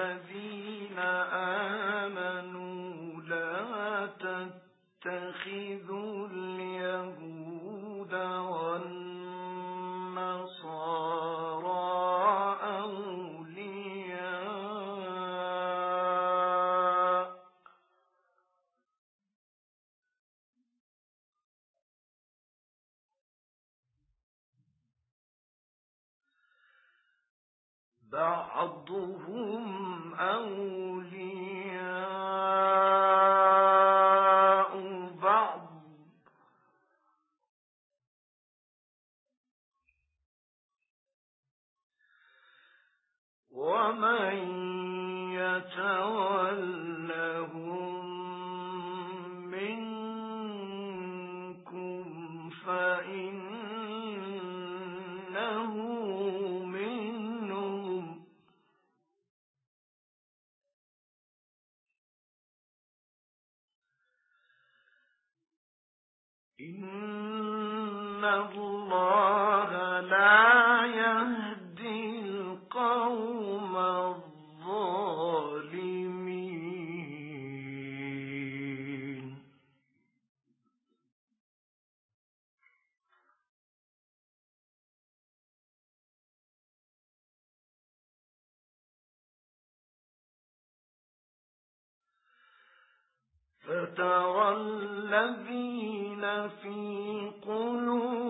الذين بعضهم أولياء يهدي القوم الظالمين. فترى الذين في قلوبهم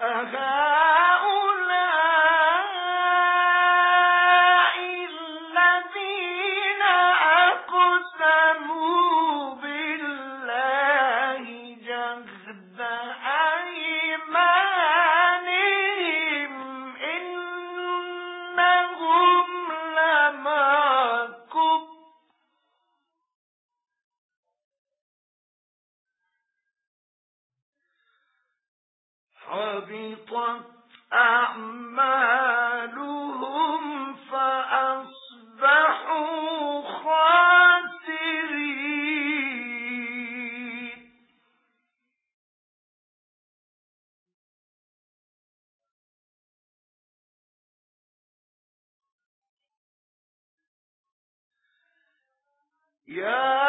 أهؤلاء حبطت أعمالهم فأصبحوا خاسرين. يا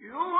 You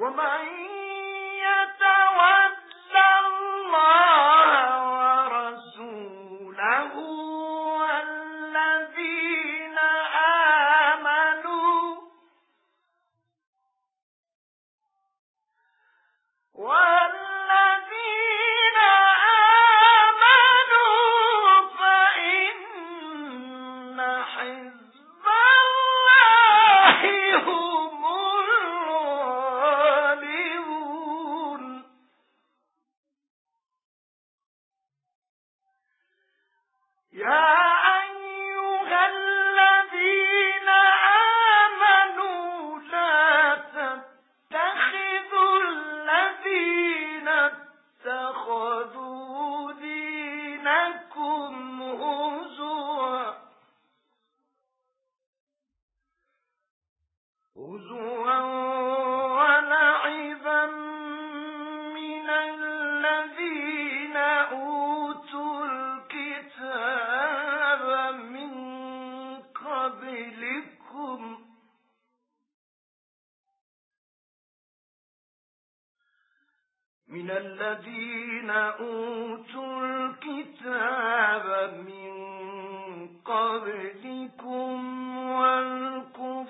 أوتوا الكتاب الذين أوتوا الكتاب من قبلكم والكفار